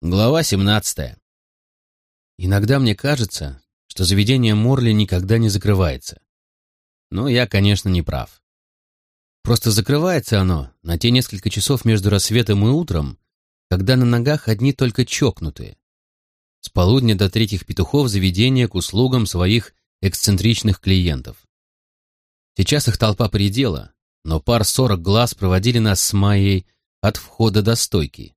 Глава 17. Иногда мне кажется, что заведение Морли никогда не закрывается. Но я, конечно, не прав. Просто закрывается оно на те несколько часов между рассветом и утром, когда на ногах одни только чокнутые. С полудня до третьих петухов заведение к услугам своих эксцентричных клиентов. Сейчас их толпа предела, но пар сорок глаз проводили нас с Майей от входа до стойки.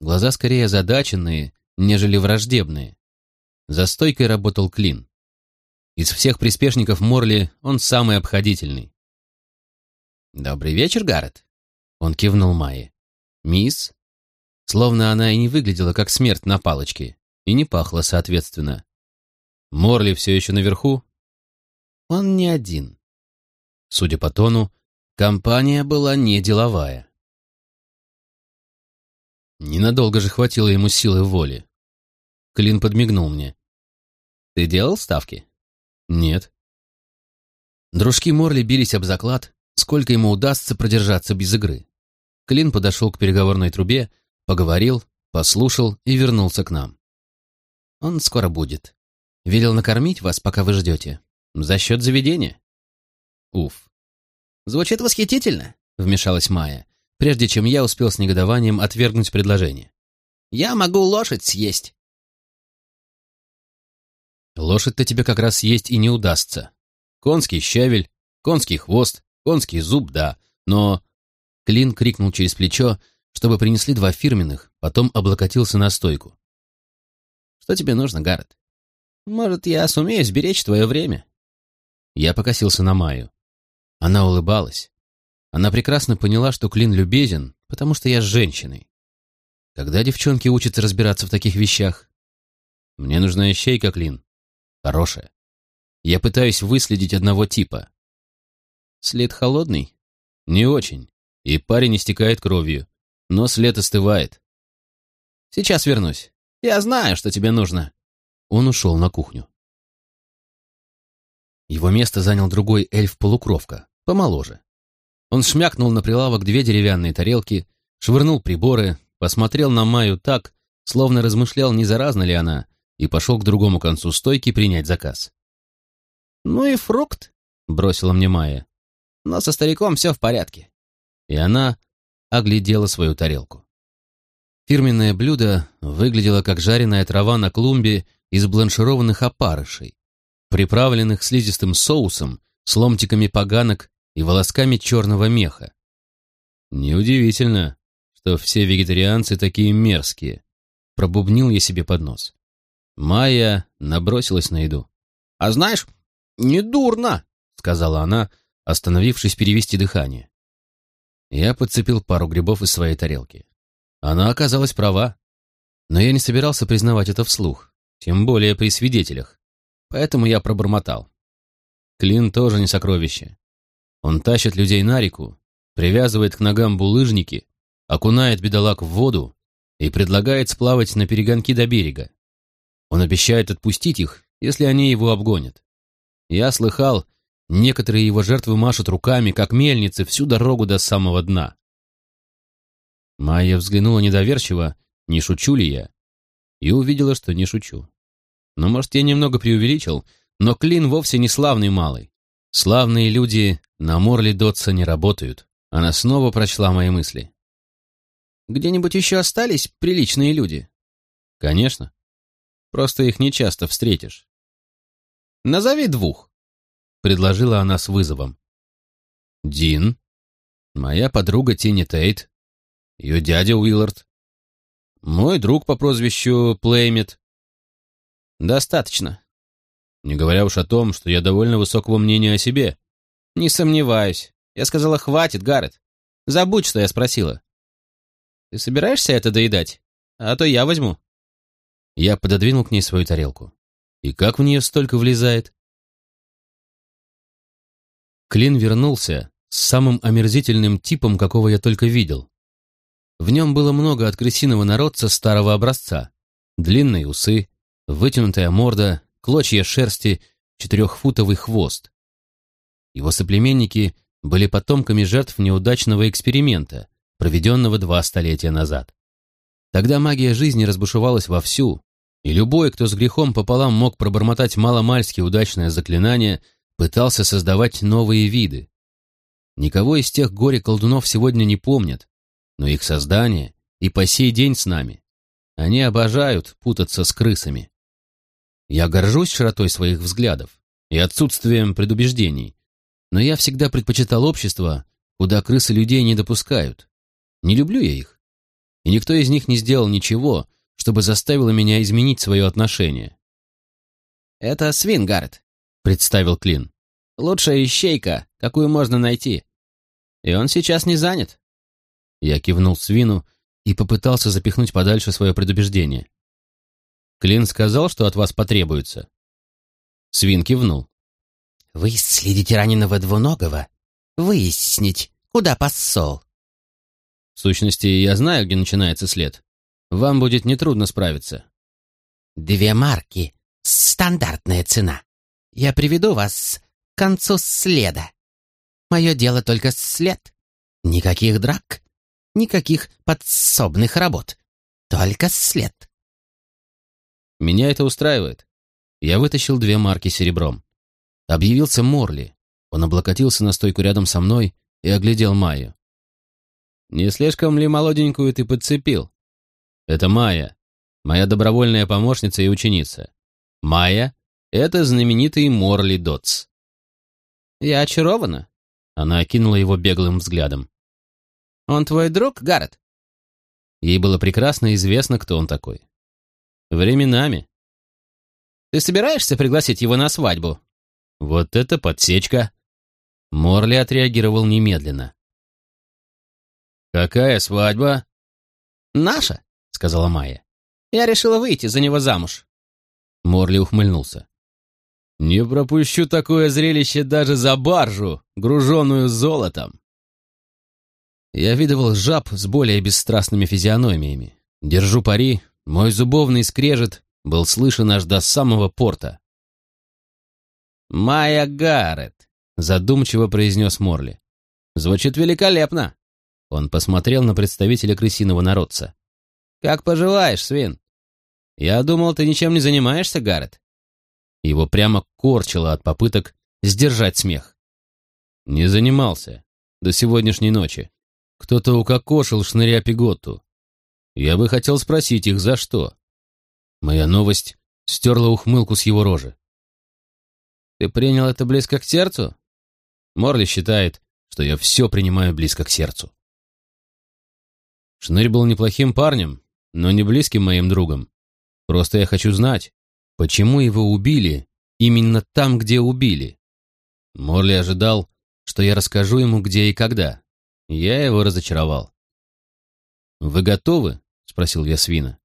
Глаза скорее озадаченные, нежели враждебные. За стойкой работал Клин. Из всех приспешников Морли он самый обходительный. «Добрый вечер, Гаррет», — он кивнул Майе. «Мисс?» Словно она и не выглядела как смерть на палочке, и не пахла соответственно. «Морли все еще наверху?» «Он не один». Судя по тону, компания была не деловая. Ненадолго же хватило ему силы воли. Клин подмигнул мне. «Ты делал ставки?» «Нет». Дружки Морли бились об заклад, сколько ему удастся продержаться без игры. Клин подошел к переговорной трубе, поговорил, послушал и вернулся к нам. «Он скоро будет. Велел накормить вас, пока вы ждете. За счет заведения». «Уф». «Звучит восхитительно», — вмешалась Майя прежде чем я успел с негодованием отвергнуть предложение. «Я могу лошадь съесть!» Лошадь-то тебе как раз есть и не удастся. Конский щавель, конский хвост, конский зуб, да, но... Клин крикнул через плечо, чтобы принесли два фирменных, потом облокотился на стойку. «Что тебе нужно, Гаррет? Может, я сумею сберечь твое время?» Я покосился на Майю. Она улыбалась, она прекрасно поняла, что Клин любезен, потому что я с женщиной. Когда девчонки учатся разбираться в таких вещах? Мне нужна ищейка, Клин. Хорошая. Я пытаюсь выследить одного типа. След холодный? Не очень. И парень истекает кровью. Но след остывает. Сейчас вернусь. Я знаю, что тебе нужно. Он ушел на кухню. Его место занял другой эльф-полукровка, помоложе. Он шмякнул на прилавок две деревянные тарелки, швырнул приборы, посмотрел на Майю так, словно размышлял, не заразна ли она, и пошел к другому концу стойки принять заказ. «Ну и фрукт», — бросила мне Майя. «Но со стариком все в порядке». И она оглядела свою тарелку. Фирменное блюдо выглядело как жареная трава на клумбе из бланшированных опарышей, приправленных слизистым соусом с ломтиками поганок и волосками черного меха. Неудивительно, что все вегетарианцы такие мерзкие. Пробубнил я себе под нос. Майя набросилась на еду. «А знаешь, не дурно!» — сказала она, остановившись перевести дыхание. Я подцепил пару грибов из своей тарелки. Она оказалась права. Но я не собирался признавать это вслух, тем более при свидетелях. Поэтому я пробормотал. Клин тоже не сокровище. Он тащит людей на реку, привязывает к ногам булыжники, окунает бедолаг в воду и предлагает сплавать на перегонки до берега. Он обещает отпустить их, если они его обгонят. Я слыхал, некоторые его жертвы машут руками, как мельницы, всю дорогу до самого дна. Майя взглянула недоверчиво, не шучу ли я, и увидела, что не шучу. Но, может, я немного преувеличил, но Клин вовсе не славный малый. Славные люди на Морли Дотса не работают. Она снова прочла мои мысли. Где-нибудь еще остались приличные люди? Конечно. Просто их не часто встретишь. Назови двух, предложила она с вызовом. Дин, моя подруга Тинни Тейт, ее дядя Уиллард, мой друг по прозвищу Плеймит. Достаточно. Не говоря уж о том, что я довольно высокого мнения о себе. «Не сомневаюсь. Я сказала, хватит, Гаррет. Забудь, что я спросила. Ты собираешься это доедать? А то я возьму». Я пододвинул к ней свою тарелку. И как в нее столько влезает? Клин вернулся с самым омерзительным типом, какого я только видел. В нем было много от крысиного народца старого образца. Длинные усы, вытянутая морда, клочья шерсти, четырехфутовый хвост. Его соплеменники были потомками жертв неудачного эксперимента, проведенного два столетия назад. Тогда магия жизни разбушевалась вовсю, и любой, кто с грехом пополам мог пробормотать маломальски удачное заклинание, пытался создавать новые виды. Никого из тех горе-колдунов сегодня не помнят, но их создание и по сей день с нами. Они обожают путаться с крысами. Я горжусь широтой своих взглядов и отсутствием предубеждений, но я всегда предпочитал общество, куда крысы людей не допускают. Не люблю я их. И никто из них не сделал ничего, чтобы заставило меня изменить свое отношение. «Это Свингард», — представил Клин. «Лучшая ищейка, какую можно найти. И он сейчас не занят». Я кивнул Свину и попытался запихнуть подальше свое предубеждение. «Клин сказал, что от вас потребуется?» Свин кивнул. «Вы следите раненого двуногого? Выяснить, куда посол?» «В сущности, я знаю, где начинается след. Вам будет нетрудно справиться». «Две марки. Стандартная цена. Я приведу вас к концу следа. Мое дело только след. Никаких драк, никаких подсобных работ. Только след». «Меня это устраивает». Я вытащил две марки серебром. Объявился Морли. Он облокотился на стойку рядом со мной и оглядел Майю. «Не слишком ли молоденькую ты подцепил?» Это Майя, моя добровольная помощница и ученица. Майя — это знаменитый Морли Дотс. Я очарована. Она окинула его беглым взглядом. Он твой друг, Гаррет? Ей было прекрасно известно, кто он такой. Временами. Ты собираешься пригласить его на свадьбу? Вот это подсечка. Морли отреагировал немедленно. «Какая свадьба?» «Наша сказала Майя. «Я решила выйти за него замуж». Морли ухмыльнулся. «Не пропущу такое зрелище даже за баржу, груженную золотом». Я видывал жаб с более бесстрастными физиономиями. Держу пари, мой зубовный скрежет был слышен аж до самого порта. «Майя Гаррет», — задумчиво произнес Морли. «Звучит великолепно». Он посмотрел на представителя крысиного народца. «Как поживаешь, Свин?» «Я думал, ты ничем не занимаешься, Гаррет?» Его прямо корчило от попыток сдержать смех. «Не занимался. До сегодняшней ночи. Кто-то укокошил шныря Пиготту. Я бы хотел спросить их, за что?» Моя новость стерла ухмылку с его рожи. «Ты принял это близко к сердцу?» Морли считает, что я все принимаю близко к сердцу. Шнырь был неплохим парнем, но не близким моим другом. Просто я хочу знать, почему его убили именно там, где убили. Морли ожидал, что я расскажу ему, где и когда. Я его разочаровал. «Вы готовы?» — спросил я свина.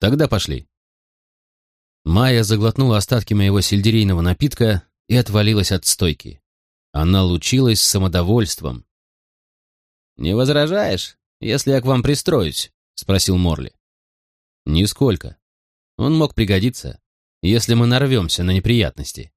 «Тогда пошли». Майя заглотнула остатки моего сельдерейного напитка и отвалилась от стойки. Она лучилась самодовольством. «Не возражаешь, если я к вам пристроюсь?» — спросил Морли. «Нисколько. Он мог пригодиться, если мы нарвемся на неприятности».